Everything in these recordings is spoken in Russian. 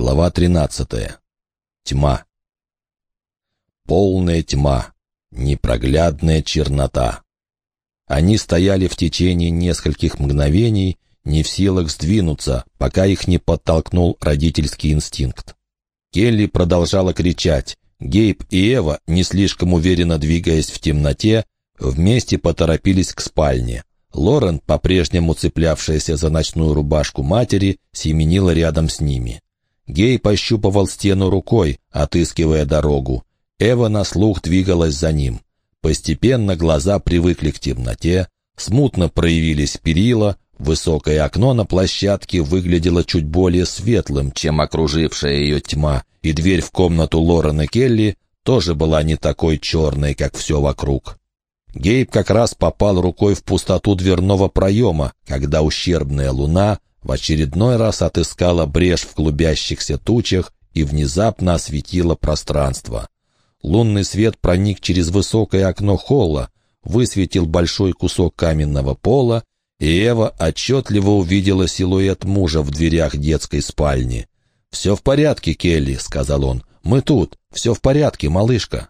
Глава 13. Тьма. Полная тьма. Непроглядная чернота. Они стояли в течение нескольких мгновений, не в силах сдвинуться, пока их не подтолкнул родительский инстинкт. Келли продолжала кричать. Гейб и Эва, не слишком уверенно двигаясь в темноте, вместе поторопились к спальне. Лорен, по-прежнему цеплявшаяся за ночную рубашку матери, семенила рядом с ними. Гей пощупывал стену рукой, отыскивая дорогу. Эва на слух двигалась за ним. Постепенно глаза привыкли к темноте, смутно проявились перила, высокое окно на площадке выглядело чуть более светлым, чем окружившая ее тьма, и дверь в комнату Лорена Келли тоже была не такой черной, как все вокруг. Гейб как раз попал рукой в пустоту дверного проема, когда ущербная луна в очередной раз отыскала брешь в клубящихся тучах и внезапно осветила пространство. Лунный свет проник через высокое окно холла, высветил большой кусок каменного пола, и Эва отчетливо увидела силуэт мужа в дверях детской спальни. «Все в порядке, Келли», — сказал он. «Мы тут. Все в порядке, малышка».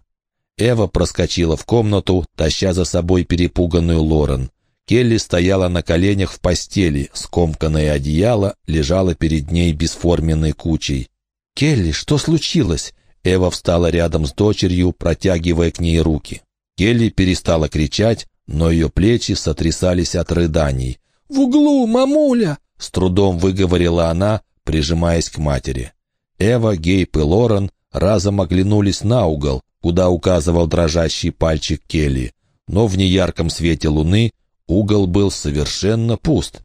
Эва проскочила в комнату, таща за собой перепуганную Лорен. Келли стояла на коленях в постели, скомканное одеяло лежало перед ней бесформенной кучей. «Келли, что случилось?» Эва встала рядом с дочерью, протягивая к ней руки. Келли перестала кричать, но ее плечи сотрясались от рыданий. «В углу, мамуля!» — с трудом выговорила она, прижимаясь к матери. Эва, Гейп и Лорен разом оглянулись на угол, куда указывал дрожащий пальчик Келли, но в неярком свете луны Угол был совершенно пуст.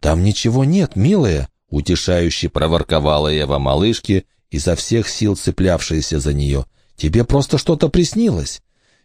«Там ничего нет, милая», — утешающе проворковала Ева малышке, изо всех сил цеплявшаяся за нее. «Тебе просто что-то приснилось».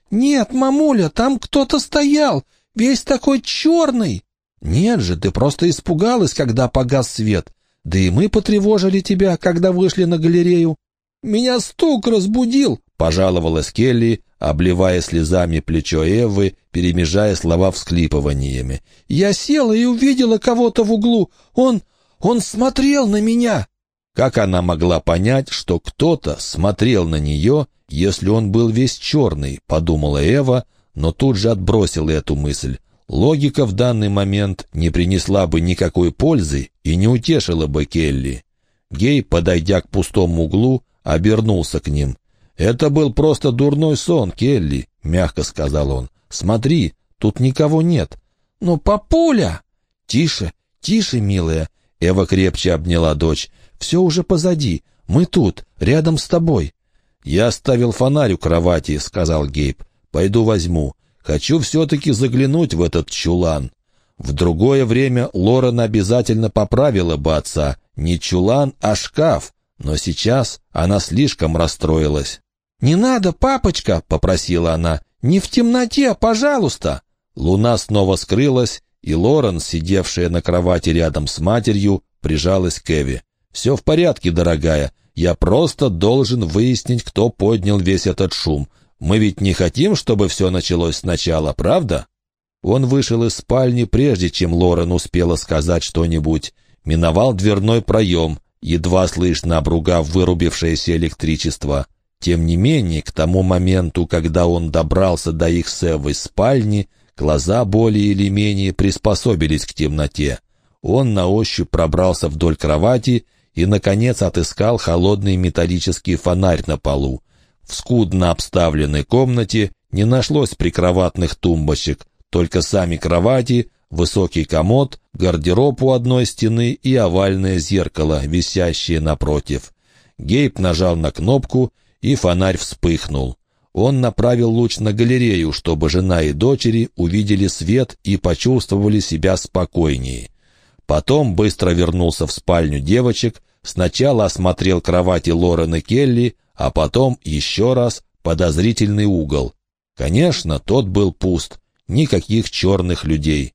«Нет, мамуля, там кто-то стоял, весь такой черный». «Нет же, ты просто испугалась, когда погас свет. Да и мы потревожили тебя, когда вышли на галерею». «Меня стук разбудил», — пожаловалась Келли, обливая слезами плечо Эвы, перемежая слова всклипываниями. «Я села и увидела кого-то в углу. Он... он смотрел на меня!» Как она могла понять, что кто-то смотрел на нее, если он был весь черный, подумала Эва, но тут же отбросила эту мысль. Логика в данный момент не принесла бы никакой пользы и не утешила бы Келли. Гей, подойдя к пустому углу, обернулся к ним. «Это был просто дурной сон, Келли», — мягко сказал он. «Смотри, тут никого нет». «Но папуля!» «Тише, тише, милая!» Эва крепче обняла дочь. «Все уже позади. Мы тут, рядом с тобой». «Я оставил фонарь у кровати», — сказал Гейб. «Пойду возьму. Хочу все-таки заглянуть в этот чулан». В другое время Лорен обязательно поправила бы отца. Не чулан, а шкаф. Но сейчас она слишком расстроилась. «Не надо, папочка!» — попросила она. «Не в темноте, пожалуйста!» Луна снова скрылась, и Лорен, сидевшая на кровати рядом с матерью, прижалась к Эви. «Все в порядке, дорогая. Я просто должен выяснить, кто поднял весь этот шум. Мы ведь не хотим, чтобы все началось сначала, правда?» Он вышел из спальни, прежде чем Лорен успела сказать что-нибудь. Миновал дверной проем, едва слышно обругав вырубившееся электричество. Тем не менее, к тому моменту, когда он добрался до их с Эвой спальни, глаза более или менее приспособились к темноте. Он на ощупь пробрался вдоль кровати и, наконец, отыскал холодный металлический фонарь на полу. В скудно обставленной комнате не нашлось прикроватных тумбочек, только сами кровати, высокий комод, гардероб у одной стены и овальное зеркало, висящее напротив. Гейб нажал на кнопку, и фонарь вспыхнул. Он направил луч на галерею, чтобы жена и дочери увидели свет и почувствовали себя спокойнее. Потом быстро вернулся в спальню девочек, сначала осмотрел кровати Лорен и Келли, а потом еще раз подозрительный угол. Конечно, тот был пуст, никаких черных людей.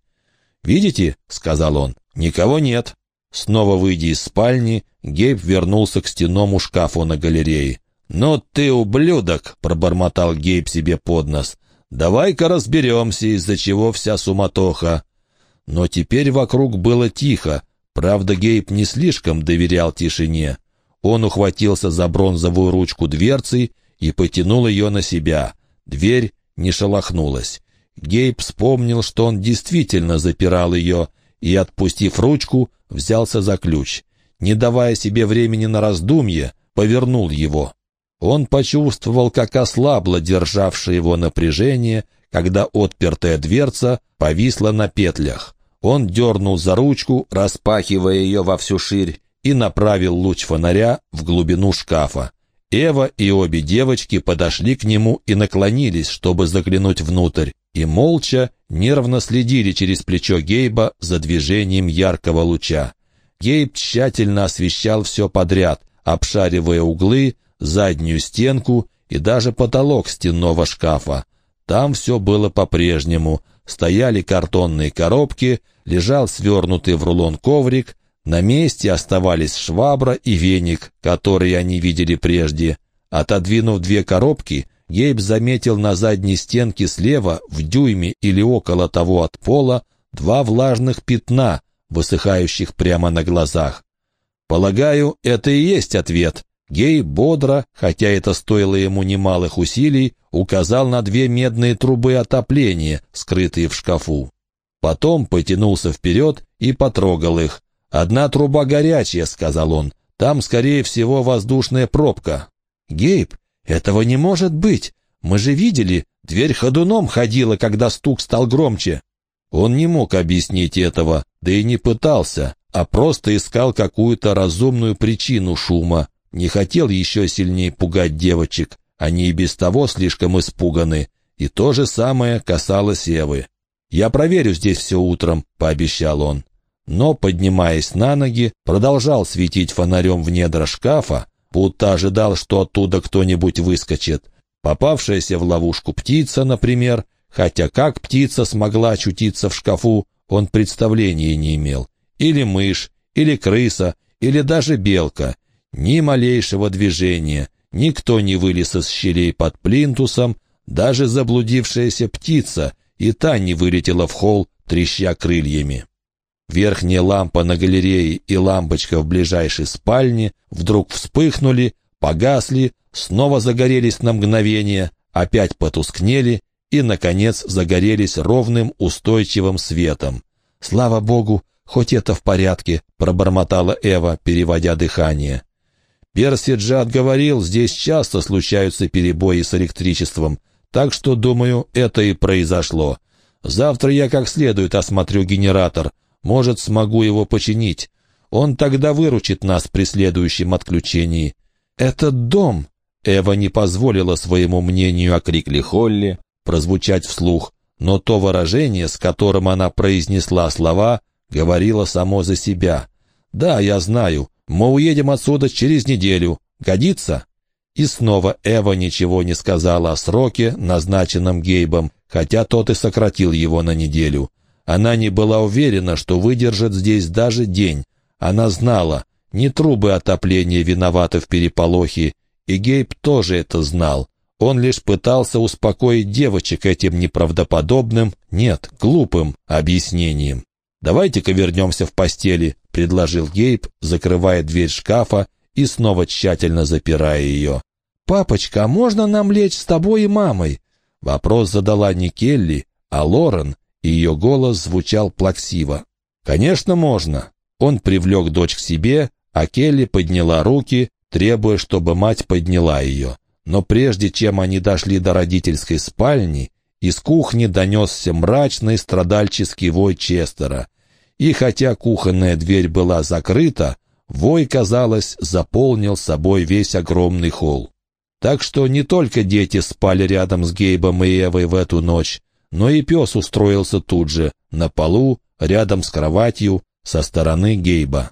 «Видите?» — сказал он. «Никого нет». Снова выйдя из спальни, Гейб вернулся к стенному шкафу на галерее. «Ну ты ублюдок!» — пробормотал Гейб себе под нос. «Давай-ка разберемся, из-за чего вся суматоха». Но теперь вокруг было тихо. Правда, Гейб не слишком доверял тишине. Он ухватился за бронзовую ручку дверцы и потянул ее на себя. Дверь не шелохнулась. Гейб вспомнил, что он действительно запирал ее, и, отпустив ручку, взялся за ключ. Не давая себе времени на раздумье, повернул его. Он почувствовал, как ослабло державшее его напряжение, когда отпертая дверца повисла на петлях. Он дернул за ручку, распахивая ее во всю ширь, и направил луч фонаря в глубину шкафа. Эва и обе девочки подошли к нему и наклонились, чтобы заглянуть внутрь, и молча, нервно следили через плечо Гейба за движением яркого луча. Гейб тщательно освещал все подряд, обшаривая углы, заднюю стенку и даже потолок стенного шкафа. Там все было по-прежнему. Стояли картонные коробки, лежал свернутый в рулон коврик, на месте оставались швабра и веник, которые они видели прежде. Отодвинув две коробки, Гейб заметил на задней стенке слева, в дюйме или около того от пола, два влажных пятна, высыхающих прямо на глазах. Полагаю, это и есть ответ. Гей бодро, хотя это стоило ему немалых усилий, указал на две медные трубы отопления, скрытые в шкафу. Потом потянулся вперед и потрогал их. «Одна труба горячая», — сказал он. «Там, скорее всего, воздушная пробка». «Гейб, этого не может быть. Мы же видели, дверь ходуном ходила, когда стук стал громче». Он не мог объяснить этого, да и не пытался, а просто искал какую-то разумную причину шума. Не хотел еще сильнее пугать девочек, они и без того слишком испуганы. И то же самое касалось Евы. «Я проверю здесь все утром», — пообещал он. Но, поднимаясь на ноги, продолжал светить фонарем в недра шкафа, будто ожидал, что оттуда кто-нибудь выскочит. Попавшаяся в ловушку птица, например, хотя как птица смогла очутиться в шкафу, он представления не имел. Или мышь, или крыса, или даже белка. Ни малейшего движения, никто не вылез из щелей под плинтусом, даже заблудившаяся птица, и та не вылетела в холл, треща крыльями. Верхняя лампа на галерее и лампочка в ближайшей спальне вдруг вспыхнули, погасли, снова загорелись на мгновение, опять потускнели и, наконец, загорелись ровным устойчивым светом. «Слава Богу, хоть это в порядке», — пробормотала Эва, переводя дыхание. Перси Джад говорил, здесь часто случаются перебои с электричеством, так что, думаю, это и произошло. Завтра я как следует осмотрю генератор, может, смогу его починить. Он тогда выручит нас при следующем отключении. Этот дом...» Эва не позволила своему мнению о крикле Холли прозвучать вслух, но то выражение, с которым она произнесла слова, говорило само за себя. «Да, я знаю, мы уедем отсюда через неделю. Годится?» И снова Эва ничего не сказала о сроке, назначенном Гейбом, хотя тот и сократил его на неделю. Она не была уверена, что выдержит здесь даже день. Она знала, не трубы отопления виноваты в переполохе, и Гейб тоже это знал. Он лишь пытался успокоить девочек этим неправдоподобным, нет, глупым объяснением. «Давайте-ка вернемся в постели», — предложил Гейб, закрывая дверь шкафа и снова тщательно запирая ее. «Папочка, а можно нам лечь с тобой и мамой?» Вопрос задала не Келли, а Лорен, и ее голос звучал плаксиво. «Конечно, можно». Он привлек дочь к себе, а Келли подняла руки, требуя, чтобы мать подняла ее. Но прежде чем они дошли до родительской спальни, из кухни донесся мрачный страдальческий вой Честера. И хотя кухонная дверь была закрыта, вой, казалось, заполнил собой весь огромный холл. Так что не только дети спали рядом с Гейбом и Эвой в эту ночь, но и пес устроился тут же, на полу, рядом с кроватью, со стороны Гейба.